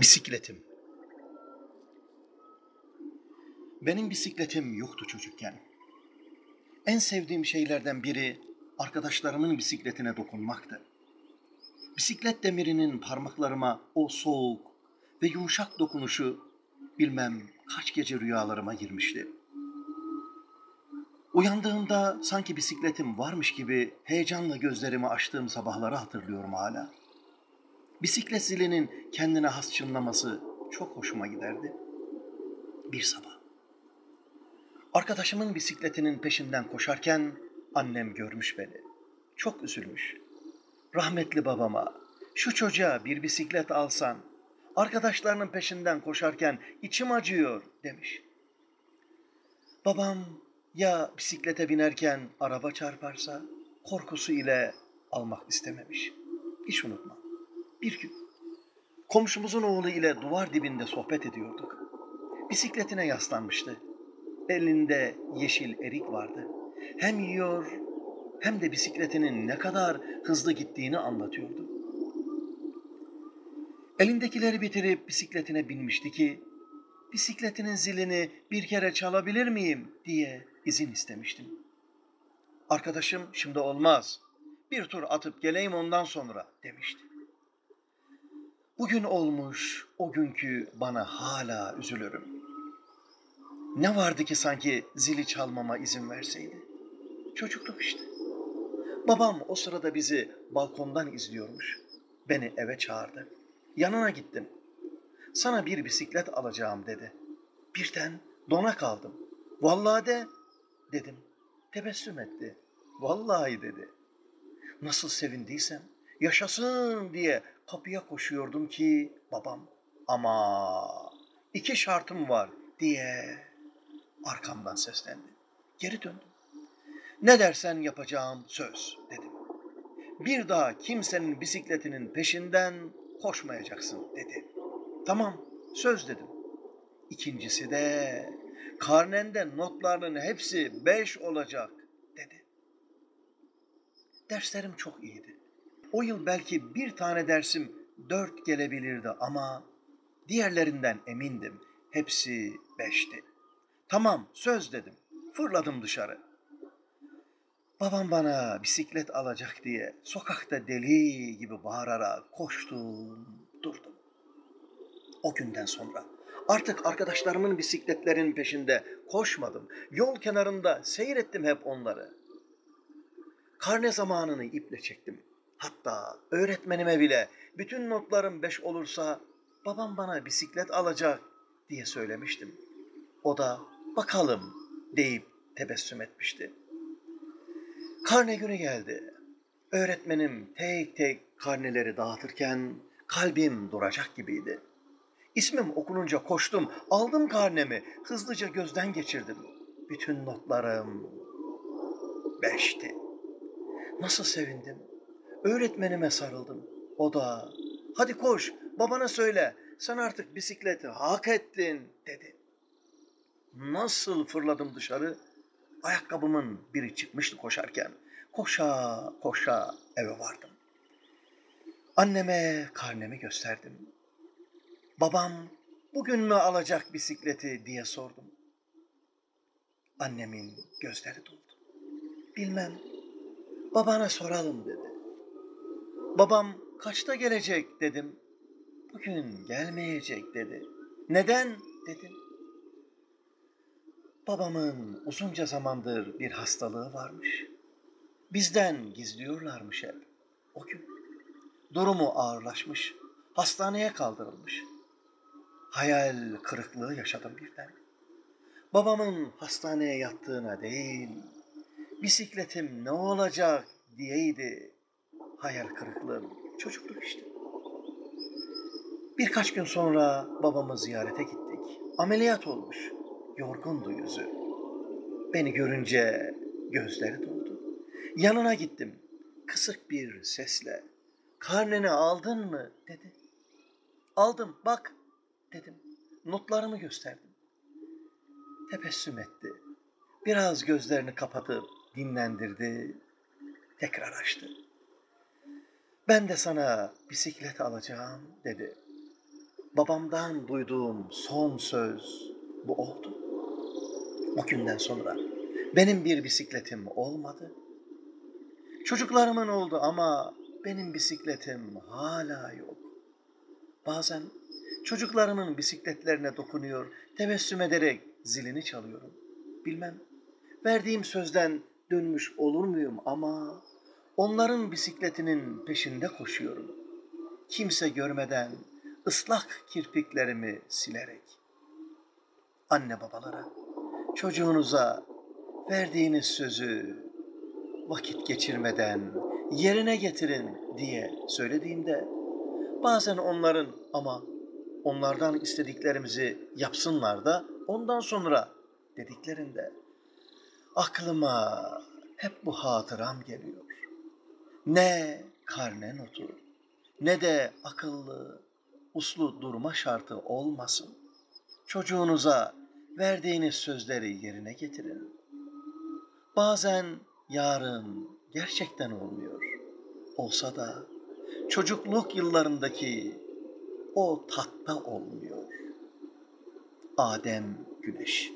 Bisikletim. Benim bisikletim yoktu çocukken. En sevdiğim şeylerden biri arkadaşlarımın bisikletine dokunmaktı. Bisiklet demirinin parmaklarıma o soğuk ve yumuşak dokunuşu bilmem kaç gece rüyalarıma girmişti. Uyandığımda sanki bisikletim varmış gibi heyecanla gözlerimi açtığım sabahları hatırlıyorum hala. Bisiklet zilinin kendine has çınlaması çok hoşuma giderdi. Bir sabah. Arkadaşımın bisikletinin peşinden koşarken annem görmüş beni. Çok üzülmüş. Rahmetli babama şu çocuğa bir bisiklet alsan arkadaşlarının peşinden koşarken içim acıyor demiş. Babam ya bisiklete binerken araba çarparsa korkusu ile almak istememiş. Hiç unutma. Bir gün komşumuzun oğlu ile duvar dibinde sohbet ediyorduk. Bisikletine yaslanmıştı. Elinde yeşil erik vardı. Hem yiyor hem de bisikletinin ne kadar hızlı gittiğini anlatıyordu. Elindekileri bitirip bisikletine binmişti ki bisikletinin zilini bir kere çalabilir miyim diye izin istemiştim. Arkadaşım şimdi olmaz. Bir tur atıp geleyim ondan sonra demişti. Bugün olmuş o günkü bana hala üzülürüm. Ne vardı ki sanki zili çalmama izin verseydi? Çocukluk işte. Babam o sırada bizi balkondan izliyormuş. Beni eve çağırdı. Yanına gittim. Sana bir bisiklet alacağım dedi. Birden dona kaldım. Vallahi de dedim. Tebessüm etti. Vallahi dedi. Nasıl sevindiysem yaşasın diye kapıya koşuyordum ki babam ama iki şartım var diye arkamdan seslendi. Geri döndüm. Ne dersen yapacağım söz dedim. Bir daha kimsenin bisikletinin peşinden koşmayacaksın dedi. Tamam söz dedim. İkincisi de karnende notlarının hepsi beş olacak dedi. Derslerim çok iyiydi. O yıl belki bir tane dersim dört gelebilirdi ama diğerlerinden emindim. Hepsi beşti. Tamam söz dedim. Fırladım dışarı. Babam bana bisiklet alacak diye sokakta deli gibi bağırarak koştum, durdum. O günden sonra artık arkadaşlarımın bisikletlerinin peşinde koşmadım. Yol kenarında seyrettim hep onları. Karne zamanını iple çektim. Hatta öğretmenime bile bütün notlarım beş olursa babam bana bisiklet alacak diye söylemiştim. O da bakalım deyip tebessüm etmişti. Karne günü geldi. Öğretmenim tek tek karneleri dağıtırken kalbim duracak gibiydi. İsmim okununca koştum, aldım karnemi, hızlıca gözden geçirdim. Bütün notlarım beşti. Nasıl sevindim. Öğretmenime sarıldım. O da hadi koş babana söyle sen artık bisikleti hak ettin dedi. Nasıl fırladım dışarı? Ayakkabımın biri çıkmıştı koşarken. Koşa koşa eve vardım. Anneme karnemi gösterdim. Babam bugün mü alacak bisikleti diye sordum. Annemin gözleri doldu. Bilmem. Babana soralım dedi. Babam kaçta gelecek dedim. Bugün gelmeyecek dedi. Neden dedim. Babamın uzunca zamandır bir hastalığı varmış. Bizden gizliyorlarmış hep. O gün durumu ağırlaşmış. Hastaneye kaldırılmış. Hayal kırıklığı yaşadım birden. Babamın hastaneye yattığına değil, bisikletim ne olacak diyeydi hayal kırıklığım. Çocukluk işte. Birkaç gün sonra babamı ziyarete gittik. Ameliyat olmuş. Yorgundu yüzü. Beni görünce gözleri doldu. Yanına gittim. Kısık bir sesle. Karneni aldın mı? dedi. Aldım bak dedim. Notlarımı gösterdim. Tebessüm etti. Biraz gözlerini kapatıp dinlendirdi. tekrar açtı. Ben de sana bisiklet alacağım dedi. Babamdan duyduğum son söz bu oldu. O günden sonra benim bir bisikletim olmadı. Çocuklarımın oldu ama benim bisikletim hala yok. Bazen çocuklarımın bisikletlerine dokunuyor, tebessüm ederek zilini çalıyorum. Bilmem verdiğim sözden dönmüş olur muyum ama onların bisikletinin peşinde koşuyorum. Kimse görmeden ıslak kirpiklerimi silerek. Anne babalara, çocuğunuza verdiğiniz sözü vakit geçirmeden yerine getirin diye söylediğimde bazen onların ama onlardan istediklerimizi yapsınlar da ondan sonra dediklerinde aklıma hep bu hatıram geliyor. Ne karne notu ne de akıllı, uslu durma şartı olmasın. Çocuğunuza verdiğiniz sözleri yerine getirin. Bazen yarın gerçekten olmuyor. Olsa da çocukluk yıllarındaki o tatta olmuyor. Adem Güneş